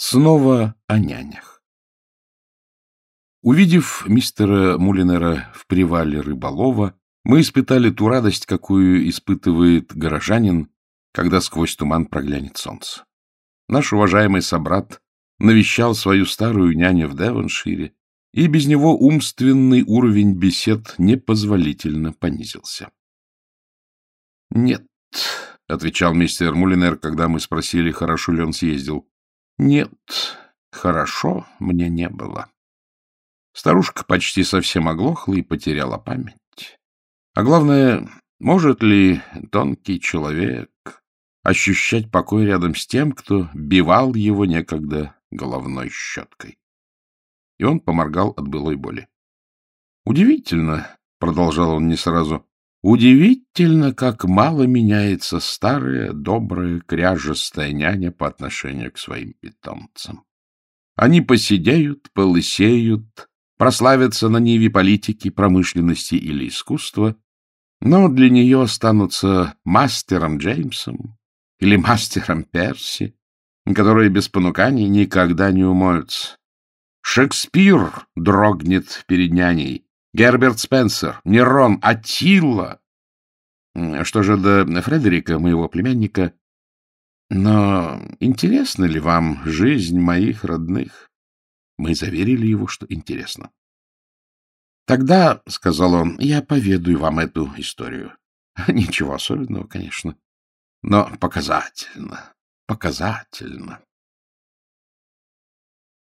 Снова о нянях. Увидев мистера Мулинера в привале рыболова, мы испытали ту радость, какую испытывает горожанин, когда сквозь туман проглянет солнце. Наш уважаемый собрат навещал свою старую няню в Девоншире, и без него умственный уровень бесед непозволительно понизился. — Нет, — отвечал мистер Мулинер, когда мы спросили, хорошо ли он съездил. Нет, хорошо мне не было. Старушка почти совсем оглохла и потеряла память. А главное, может ли тонкий человек ощущать покой рядом с тем, кто бивал его некогда головной щеткой? И он поморгал от былой боли. Удивительно, — продолжал он не сразу, — удивительно, как мало меняется старая, добрая, кряжестая няня по отношению к своим питомцам. Они посидеют, полысеют, прославятся на ниве политики, промышленности или искусства, но для нее останутся мастером Джеймсом или мастером Перси, которые без понуканий никогда не умоются. Шекспир дрогнет перед няней, Герберт Спенсер, Нерон, Атилла. Что же до Фредерика, моего племянника? Но интересна ли вам жизнь моих родных? Мы заверили его, что интересно. Тогда, — сказал он, — я поведаю вам эту историю. Ничего особенного, конечно, но показательно, показательно.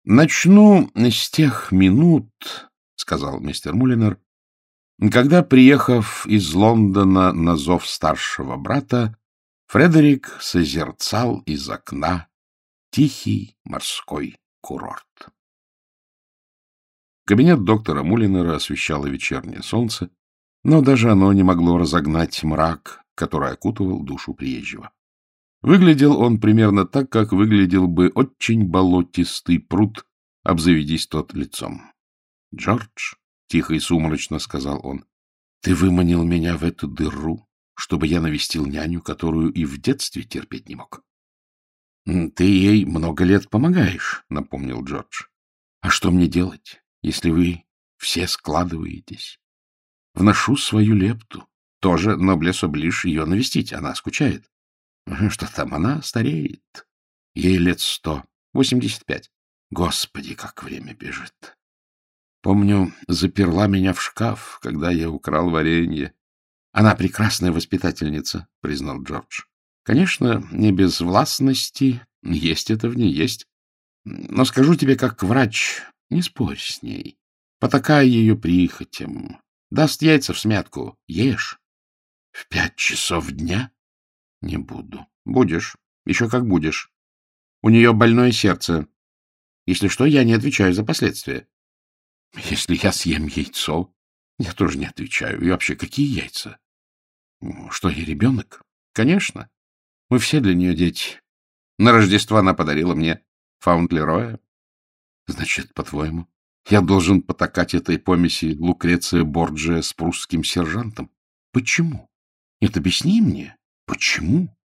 Начну с тех минут, — сказал мистер Мулинер, когда, приехав из Лондона на зов старшего брата, Фредерик созерцал из окна тихий морской курорт. Кабинет доктора Мулинера освещало вечернее солнце, но даже оно не могло разогнать мрак, который окутывал душу приезжего. Выглядел он примерно так, как выглядел бы очень болотистый пруд, обзаведись тот лицом. — Джордж, — тихо и сумрачно сказал он, — ты выманил меня в эту дыру, чтобы я навестил няню, которую и в детстве терпеть не мог. — Ты ей много лет помогаешь, — напомнил Джордж. — А что мне делать? если вы все складываетесь. Вношу свою лепту. Тоже ноблесу ближ ее навестить. Она скучает. Что там, она стареет. Ей лет сто, восемьдесят пять. Господи, как время бежит. Помню, заперла меня в шкаф, когда я украл варенье. Она прекрасная воспитательница, признал Джордж. Конечно, не без властности, есть это в ней, есть. Но скажу тебе, как врач, не спорь с ней. Потакай ее прихотям. Даст яйца в смятку. Ешь. В пять часов дня? Не буду. Будешь. Еще как будешь. У нее больное сердце. Если что, я не отвечаю за последствия. Если я съем яйцо, я тоже не отвечаю. И вообще, какие яйца? Что, я ребенок? Конечно. Мы все для нее дети. На Рождество она подарила мне Фаунтлероя. Значит, по-твоему, я должен потакать этой помеси Лукреция Борджия с прусским сержантом? Почему? Нет, объясни мне, почему?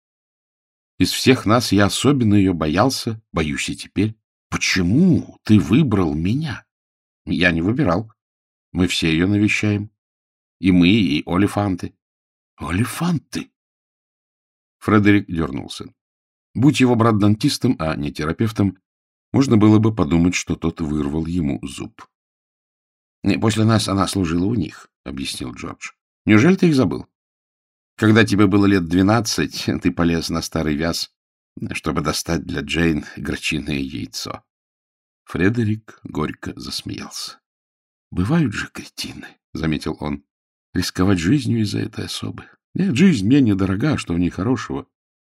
Из всех нас я особенно ее боялся, боюсь и теперь. Почему ты выбрал меня? Я не выбирал. Мы все ее навещаем. И мы, и олифанты. Олифанты! Фредерик дернулся. Будь его брат дантистом, а не терапевтом, можно было бы подумать, что тот вырвал ему зуб. — После нас она служила у них, — объяснил Джордж. — Неужели ты их забыл? Когда тебе было лет двенадцать, ты полез на старый вяз, чтобы достать для Джейн грачиное яйцо. Фредерик горько засмеялся. — Бывают же кретины, — заметил он, — рисковать жизнью из-за этой особы. Нет, жизнь мне недорога, что в ней хорошего.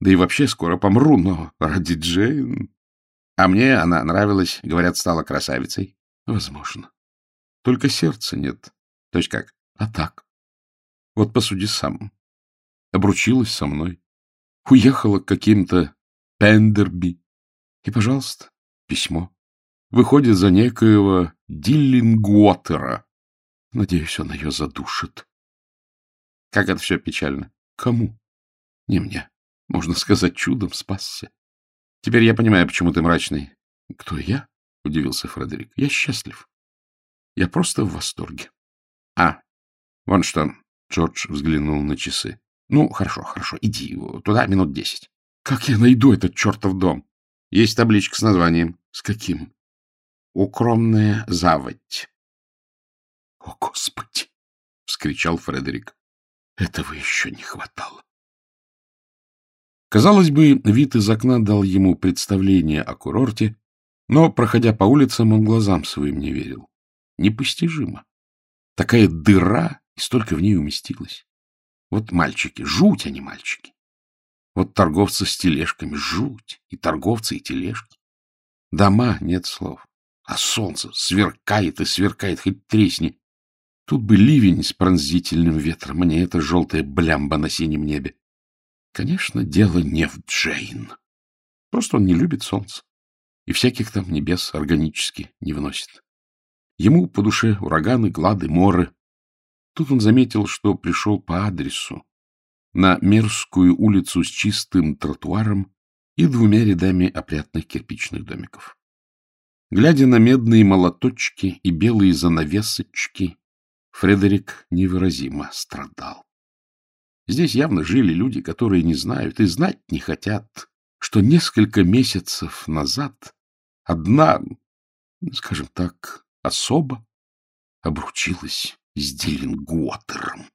Да и вообще скоро помру, но ради Джейн... А мне она нравилась, говорят, стала красавицей. Возможно. Только сердца нет. То есть как? А так. Вот посуди сам. Обручилась со мной. Уехала к каким-то Пендерби. И, пожалуйста, письмо. Выходит за некоего Диллингуотера. Надеюсь, он ее задушит. Как это все печально. Кому? Не мне. Можно сказать, чудом спасся. Теперь я понимаю, почему ты мрачный. — Кто я? — удивился Фредерик. — Я счастлив. Я просто в восторге. — А, вон что. Джордж взглянул на часы. — Ну, хорошо, хорошо, иди туда минут десять. — Как я найду этот чертов дом? Есть табличка с названием. — С каким? — Укромная заводь. — О, Господи! — вскричал Фредерик. — Этого еще не хватало. Казалось бы, вид из окна дал ему представление о курорте, но, проходя по улицам, он глазам своим не верил. Непостижимо. Такая дыра, и столько в ней уместилось. Вот мальчики, жуть, они мальчики. Вот торговцы с тележками, жуть, и торговцы, и тележки. Дома, нет слов. А солнце сверкает и сверкает, хоть тресни. Тут бы ливень с пронзительным ветром, а не эта желтая блямба на синем небе. Конечно, дело не в Джейн. Просто он не любит солнце и всяких там небес органически не выносит. Ему по душе ураганы, глады, моры. Тут он заметил, что пришел по адресу на Мерзкую улицу с чистым тротуаром и двумя рядами опрятных кирпичных домиков. Глядя на медные молоточки и белые занавесочки, Фредерик невыразимо страдал. Здесь явно жили люди, которые не знают и знать не хотят, что несколько месяцев назад одна, скажем так, особа обручилась с Диллингуотером.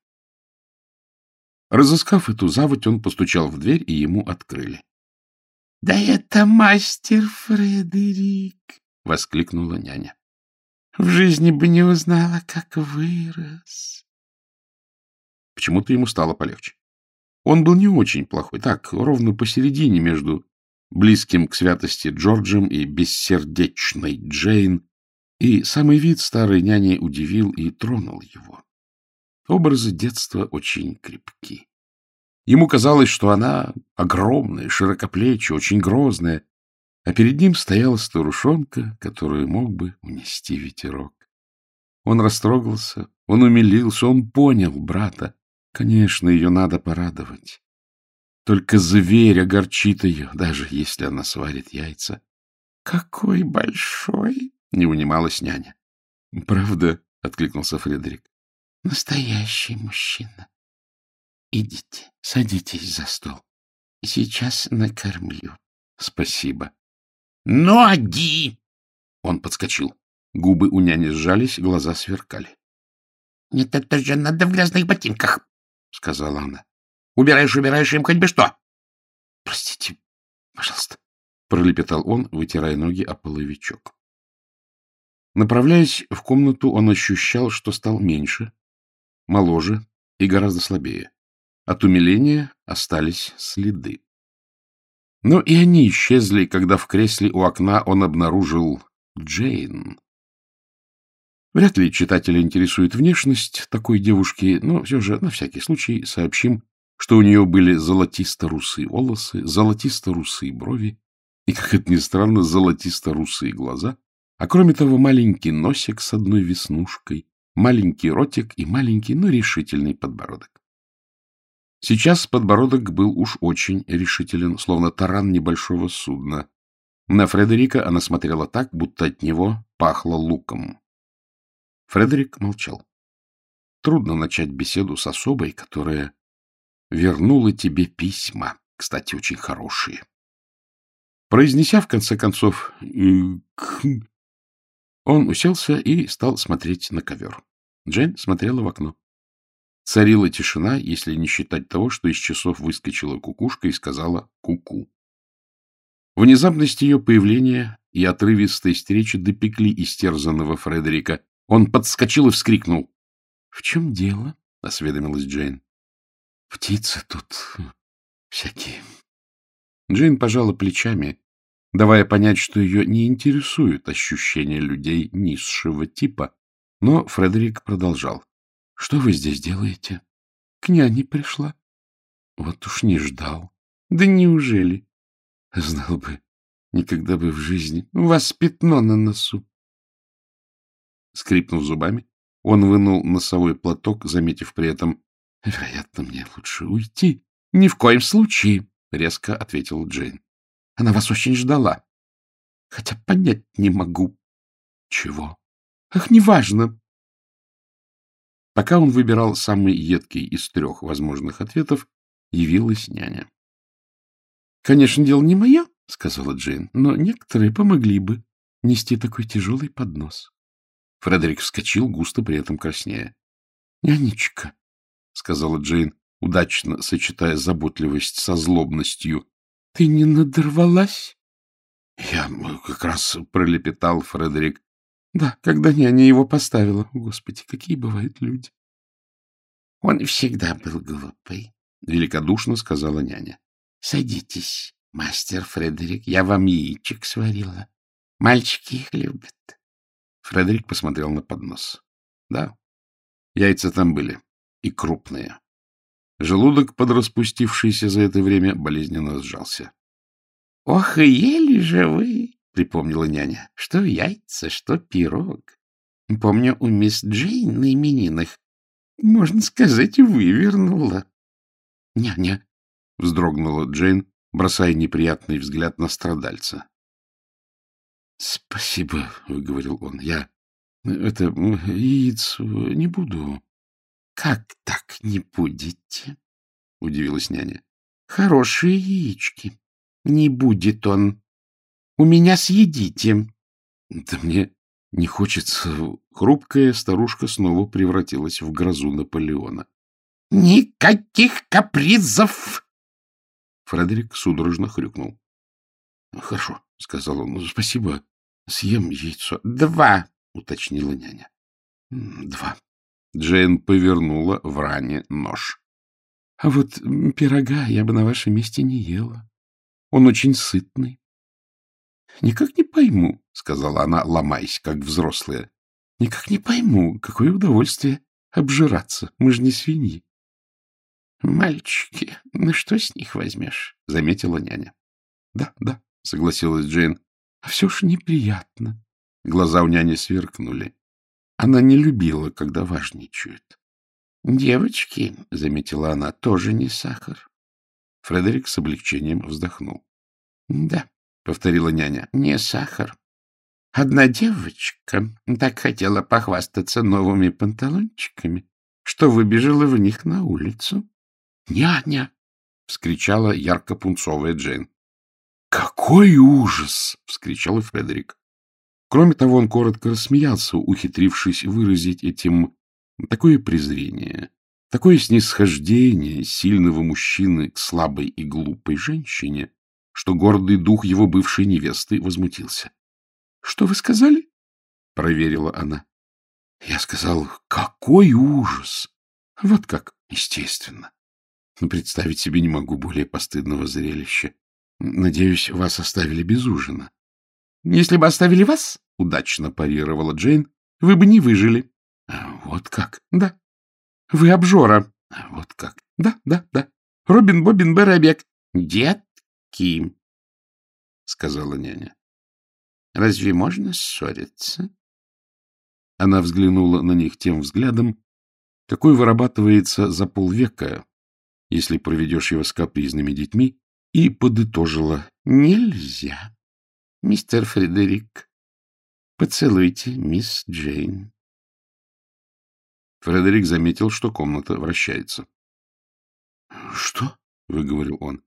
Разыскав эту заводь, он постучал в дверь, и ему открыли. — Да это мастер Фредерик! — воскликнула няня. — В жизни бы не узнала, как вырос. Почему-то ему стало полегче. Он был не очень плохой, так, ровно посередине между близким к святости Джорджем и бессердечной Джейн, и самый вид старой няни удивил и тронул его. Образы детства очень крепки. Ему казалось, что она огромная, широкоплечья, очень грозная, а перед ним стояла старушонка, которую мог бы унести ветерок. Он растрогался, он умилился, он понял брата. Конечно, ее надо порадовать. Только зверь огорчит ее, даже если она сварит яйца. — Какой большой! — не унималась няня. — Правда? — откликнулся Фредерик. — Настоящий мужчина. Идите, садитесь за стол. Сейчас накормлю. — Спасибо. — Ноги! Он подскочил. Губы у няни сжались, глаза сверкали. — Нет, это же надо в грязных ботинках. — сказала она. — Убираешь, убираешь им хоть бы что. — Простите, пожалуйста, — пролепетал он, вытирая ноги о половичок. Направляясь в комнату, он ощущал, что стал меньше, моложе и гораздо слабее. От умиления остались следы. Но и они исчезли, когда в кресле у окна он обнаружил Джейн. Вряд ли читателя интересует внешность такой девушки, но все же на всякий случай сообщим, что у нее были золотисто-русые волосы, золотисто-русые брови и, как это ни странно, золотисто-русые глаза, а кроме того маленький носик с одной веснушкой, маленький ротик и маленький, но решительный подбородок. Сейчас подбородок был уж очень решителен, словно таран небольшого судна. На Фредерика она смотрела так, будто от него пахло луком. Фредерик молчал. Трудно начать беседу с особой, которая вернула тебе письма, кстати, очень хорошие. Произнеся, в конце концов, он уселся и стал смотреть на ковер. Джейн смотрела в окно. Царила тишина, если не считать того, что из часов выскочила кукушка и сказала «ку-ку». Внезапность ее появления и отрывистой встречи допекли истерзанного Фредерика. Он подскочил и вскрикнул. — В чем дело? — осведомилась Джейн. — Птицы тут всякие. Джейн пожала плечами, давая понять, что ее не интересуют ощущения людей низшего типа. Но Фредерик продолжал. — Что вы здесь делаете? — К няне пришла. — Вот уж не ждал. — Да неужели? — Знал бы, никогда бы в жизни. У вас пятно на носу. Скрипнув зубами, он вынул носовой платок, заметив при этом, — Вероятно, мне лучше уйти. — Ни в коем случае, — резко ответил Джейн. — Она вас очень ждала. Хотя понять не могу. — Чего? — Ах, неважно. Пока он выбирал самый едкий из трех возможных ответов, явилась няня. — Конечно, дело не мое, — сказала Джейн, — но некоторые помогли бы нести такой тяжелый поднос. Фредерик вскочил, густо при этом краснея. — Нянечка, — сказала Джейн, удачно сочетая заботливость со злобностью. — Ты не надорвалась? — Я как раз пролепетал Фредерик. — Да, когда няня его поставила. Господи, какие бывают люди. — Он всегда был глупый, — великодушно сказала няня. — Садитесь, мастер Фредерик, я вам яичек сварила. Мальчики их любят. Фредерик посмотрел на поднос. Да, яйца там были, и крупные. Желудок, подраспустившийся за это время, болезненно сжался. — Ох, и ели же вы, — припомнила няня, — что яйца, что пирог. Помню, у мисс Джейн на именинах, можно сказать, вывернула. — Няня, — вздрогнула Джейн, бросая неприятный взгляд на страдальца. — Спасибо, — выговорил он. — Я это яиц не буду. — Как так не будете? — удивилась няня. — Хорошие яички. Не будет он. У меня съедите. — Да мне не хочется. Хрупкая старушка снова превратилась в грозу Наполеона. — Никаких капризов! Фредерик судорожно хрюкнул. — Хорошо, — сказал он. — Спасибо. Съем яйцо. — Два, — уточнила няня. — Два. Джейн повернула в ране нож. — А вот пирога я бы на вашем месте не ела. Он очень сытный. — Никак не пойму, — сказала она, ломаясь, как взрослая. — Никак не пойму, какое удовольствие обжираться. Мы же не свиньи. — Мальчики, ну что с них возьмешь? — заметила няня. — Да, да, — согласилась Джейн. — А все ж неприятно. Глаза у няни сверкнули. Она не любила, когда важничают. — Девочки, — заметила она, — тоже не сахар. Фредерик с облегчением вздохнул. — Да, — повторила няня, — не сахар. Одна девочка так хотела похвастаться новыми панталончиками, что выбежала в них на улицу. «Няня!» — вскричала ярко-пунцовая Джейн. «Какой ужас!» — вскричал и Фредерик. Кроме того, он коротко рассмеялся, ухитрившись выразить этим такое презрение, такое снисхождение сильного мужчины к слабой и глупой женщине, что гордый дух его бывшей невесты возмутился. — Что вы сказали? — проверила она. — Я сказал, какой ужас! Вот как, естественно. Но представить себе не могу более постыдного зрелища. Надеюсь, вас оставили без ужина. — Если бы оставили вас, — удачно парировала Джейн, — вы бы не выжили. А, — Вот как? — Да. — Вы обжора. А, — Вот как? — Да, да, да. Робин Бобин Беребек. — Детки, — сказала няня. — Разве можно ссориться? Она взглянула на них тем взглядом, какой вырабатывается за полвека если проведешь его с капризными детьми, и подытожила. — Нельзя. Мистер Фредерик, поцелуйте мисс Джейн. Фредерик заметил, что комната вращается. — Что? — выговорил он. —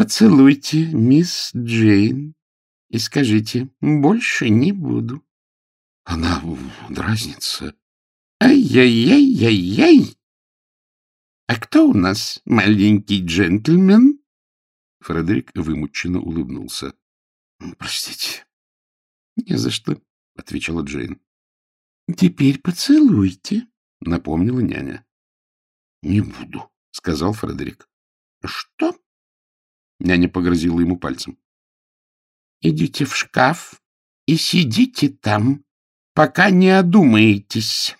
Поцелуйте мисс Джейн и скажите, больше не буду. — Она дразнится. Ай-яй-яй-яй-яй! А кто у нас маленький джентльмен? Фредерик вымученно улыбнулся. — Простите. — Не за что, — отвечала Джейн. — Теперь поцелуйте, — напомнила няня. — Не буду, — сказал Фредерик. — Что? Няня погрозила ему пальцем. — Идите в шкаф и сидите там, пока не одумаетесь.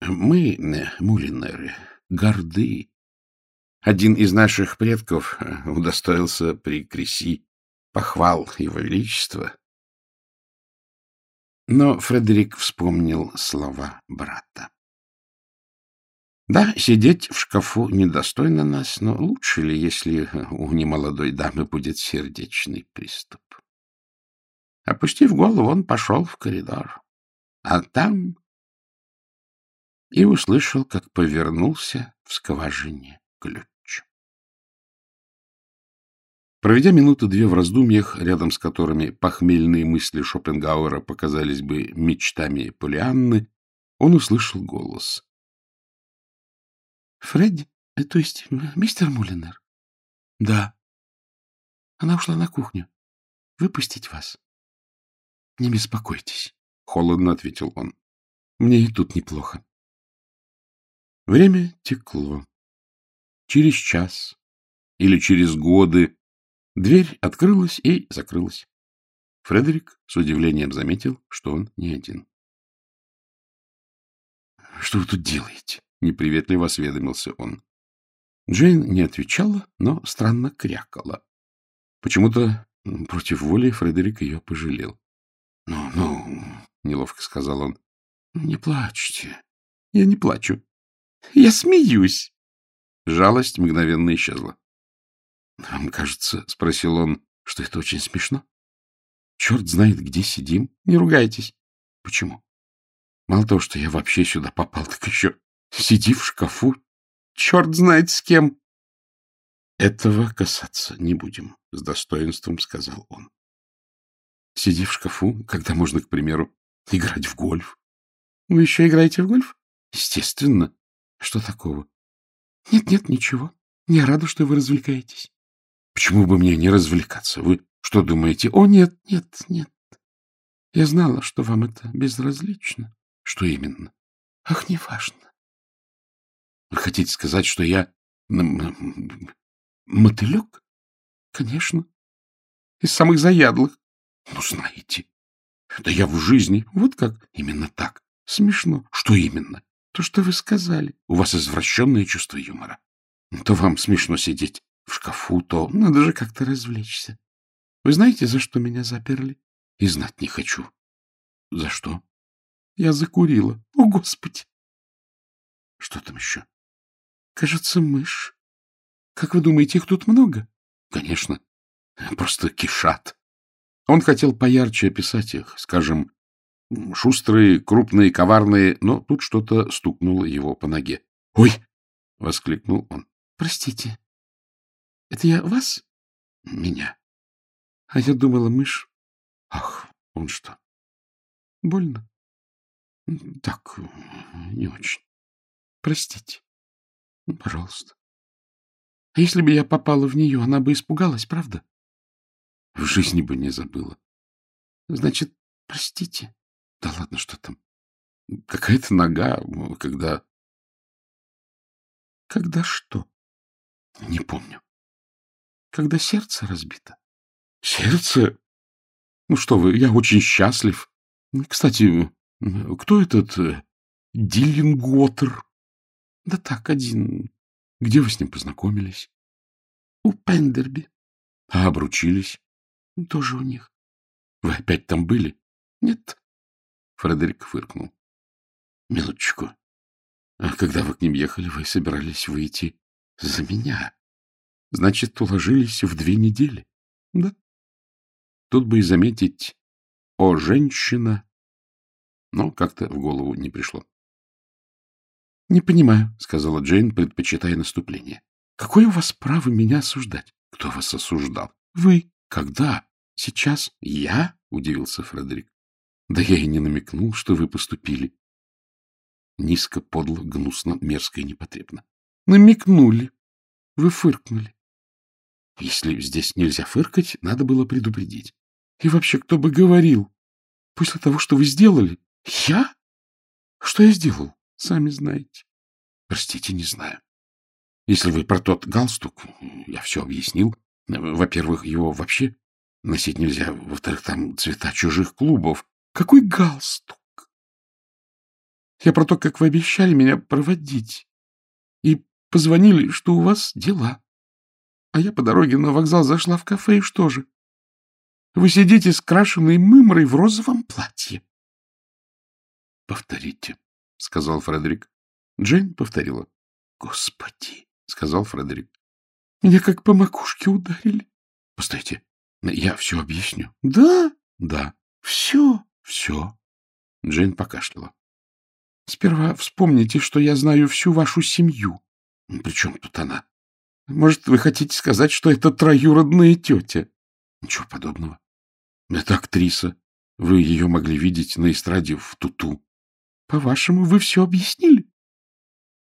Мы, э, мулинеры, горды. Один из наших предков э, удостоился при Креси похвал его величества. Но Фредерик вспомнил слова брата. Да, сидеть в шкафу недостойно нас, но лучше ли, если у немолодой дамы будет сердечный приступ? Опустив голову, он пошел в коридор. А там и услышал, как повернулся в скважине ключ. Проведя минуты две в раздумьях, рядом с которыми похмельные мысли Шопенгауэра показались бы мечтами Полианны, он услышал голос. — Фредди, э, то есть мистер Мулинер? — Да. Она ушла на кухню. Выпустить вас? — Не беспокойтесь, — холодно ответил он. — Мне и тут неплохо. Время текло. Через час или через годы Дверь открылась и закрылась. Фредерик с удивлением заметил, что он не один. — Что вы тут делаете? — неприветливо осведомился он. Джейн не отвечала, но странно крякала. Почему-то против воли Фредерик ее пожалел. — Ну, ну, — неловко сказал он, — не плачьте. — Я не плачу. Я смеюсь. Жалость мгновенно исчезла. — Вам кажется, — спросил он, — что это очень смешно? Черт знает, где сидим. Не ругайтесь. Почему? Мало того, что я вообще сюда попал, так еще сиди в шкафу. Черт знает с кем. Этого касаться не будем, — с достоинством сказал он. Сиди в шкафу, когда можно, к примеру, играть в гольф. Вы еще играете в гольф? Естественно. Что такого? Нет-нет, ничего. Я рада, что вы развлекаетесь. Почему бы мне не развлекаться? Вы что думаете? О, нет, нет, нет. Я знала, что вам это безразлично. Что именно? Ах, не важно. Вы хотите сказать, что я мотылек? Конечно. Из самых заядлых. Ну, знаете. Да я в жизни. Вот как? Именно так. Смешно. Что именно? То, что вы сказали. У вас извращенное чувство юмора. То вам смешно сидеть в шкафу, то надо же как-то развлечься. Вы знаете, за что меня заперли? И знать не хочу. За что? Я закурила. О, Господи! Что там еще? Кажется, мышь. Как вы думаете, их тут много? Конечно. Просто кишат. Он хотел поярче описать их, скажем, шустрые, крупные, коварные, но тут что-то стукнуло его по ноге. «Ой!» — воскликнул он. «Простите, это я вас? Меня. А я думала, мышь. Ах, он что? Больно? Так, не очень. Простите. Пожалуйста. А если бы я попала в нее, она бы испугалась, правда? В жизни бы не забыла. Значит, простите. Да ладно, что там? Какая-то нога, когда... Когда что? Не помню. Когда сердце разбито. Сердце? Ну что вы, я очень счастлив. Кстати, кто этот э, Диллинготер? Да так, один. Где вы с ним познакомились? У Пендерби. А обручились? Тоже у них. Вы опять там были? Нет. Фредерик фыркнул. Минуточку. А когда вы к ним ехали, вы собирались выйти за меня? Значит, уложились в две недели. Да. Тут бы и заметить «О, женщина!» Но как-то в голову не пришло. — Не понимаю, — сказала Джейн, предпочитая наступление. — Какое у вас право меня осуждать? — Кто вас осуждал? — Вы. — Когда? — Сейчас. — Я? — удивился Фредерик. — Да я и не намекнул, что вы поступили. Низко, подло, гнусно, мерзко и непотребно. — Намекнули. Вы фыркнули. Если здесь нельзя фыркать, надо было предупредить. И вообще, кто бы говорил? После того, что вы сделали? Я? Что я сделал? Сами знаете. Простите, не знаю. Если вы про тот галстук, я все объяснил. Во-первых, его вообще носить нельзя. Во-вторых, там цвета чужих клубов. Какой галстук? Я про то, как вы обещали меня проводить. И позвонили, что у вас дела. А я по дороге на вокзал зашла в кафе, и что же? Вы сидите с крашеной мымрой в розовом платье. — Повторите, — сказал Фредерик. Джейн повторила. Господи, — сказал Фредерик. — Меня как по макушке ударили. — Постойте, я все объясню. — Да? — Да. — Все? — Все. Джейн покашляла. — Сперва вспомните, что я знаю всю вашу семью. — При чем тут она? — Может, вы хотите сказать, что это троюродная тетя? — Ничего подобного. Это актриса. Вы ее могли видеть на эстраде в Туту. — По-вашему, вы все объяснили?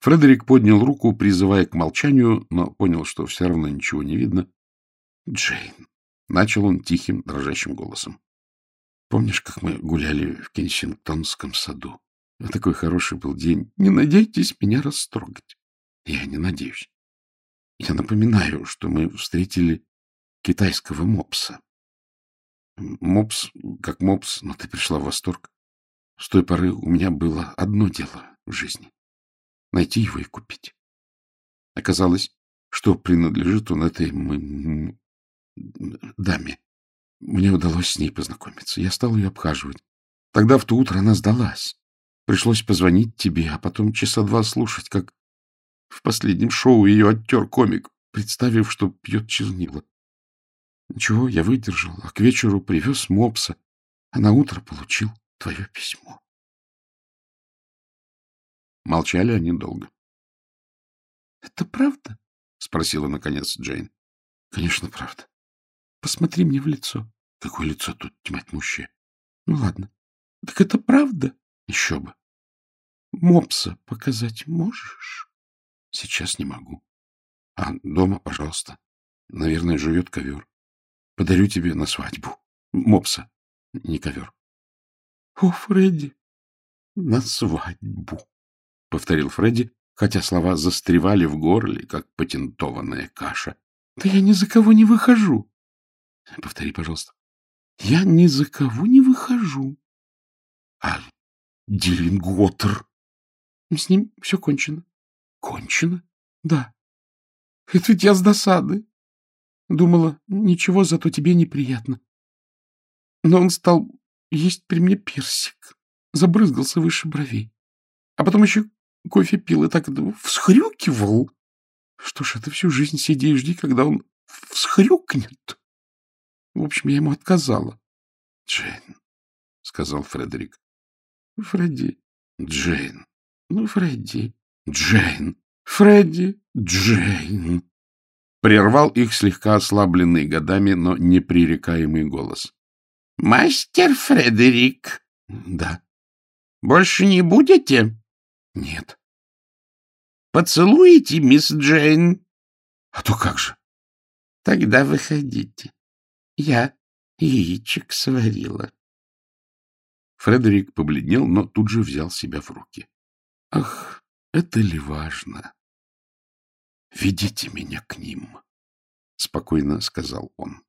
Фредерик поднял руку, призывая к молчанию, но понял, что все равно ничего не видно. — Джейн, — начал он тихим, дрожащим голосом. — Помнишь, как мы гуляли в Кенсингтонском саду? Такой хороший был день. Не надейтесь меня растрогать. Я не надеюсь. Я напоминаю, что мы встретили китайского мопса. Мопс, как мопс, но ты пришла в восторг. С той поры у меня было одно дело в жизни — найти его и купить. Оказалось, что принадлежит он этой даме. Мне удалось с ней познакомиться. Я стал ее обхаживать. Тогда в то утро она сдалась. Пришлось позвонить тебе, а потом часа два слушать, как в последнем шоу ее оттер комик, представив, что пьет чернила. Ничего, я выдержал, а к вечеру привез мопса, а на утро получил твое письмо. Молчали они долго. — Это правда? — спросила, наконец, Джейн. — Конечно, правда. Посмотри мне в лицо. — Какое лицо тут, тьма тьмущая? — Ну, ладно. Так это правда? — Еще бы. — Мопса показать можешь? — Сейчас не могу. — А дома, пожалуйста. Наверное, живет ковер. Подарю тебе на свадьбу. Мопса, не ковер. — О, Фредди! — На свадьбу, — повторил Фредди, хотя слова застревали в горле, как патентованная каша. — Да я ни за кого не выхожу. — Повтори, пожалуйста. — Я ни за кого не выхожу. — А Диллингуотер? — С ним все кончено. — Кончено? — Да. Это ведь я с досады. Думала, ничего, зато тебе неприятно. Но он стал есть при мне персик, забрызгался выше бровей. А потом еще кофе пил и так всхрюкивал. Что ж, это всю жизнь сиди и жди, когда он всхрюкнет. В общем, я ему отказала. — Джейн, — сказал Фредерик. — Фредди. — Джейн. — Ну, Фредди. — Джейн. — Фредди. — Джейн. Прервал их слегка ослабленный годами, но непререкаемый голос. — Мастер Фредерик. — Да. — Больше не будете? — Нет. — Поцелуете, мисс Джейн? — А то как же? — Тогда выходите. Я яичек сварила. Фредерик побледнел, но тут же взял себя в руки. — Ах, это ли важно? — Ведите меня к ним, — спокойно сказал он.